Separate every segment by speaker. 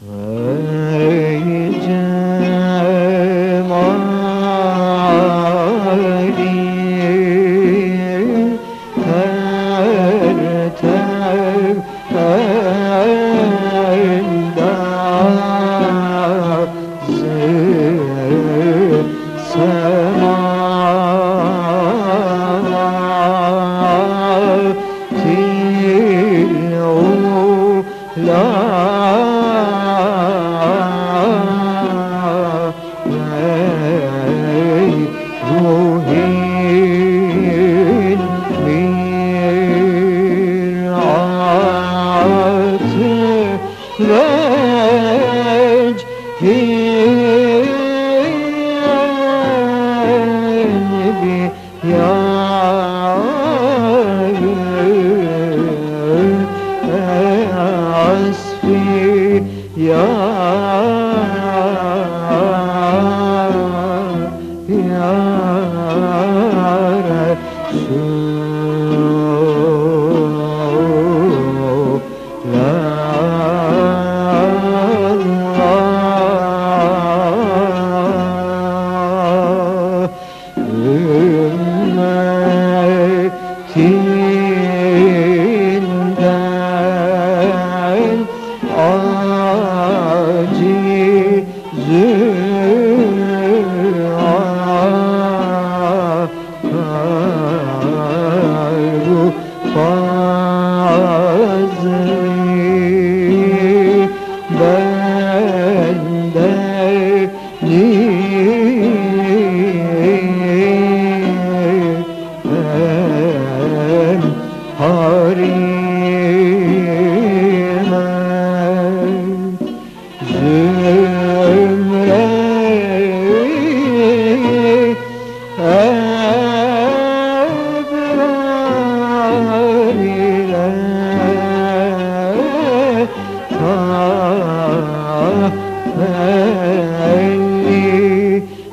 Speaker 1: Ruhin vecihin bir ümmetinden acizu fazli benden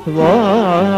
Speaker 1: tafelli var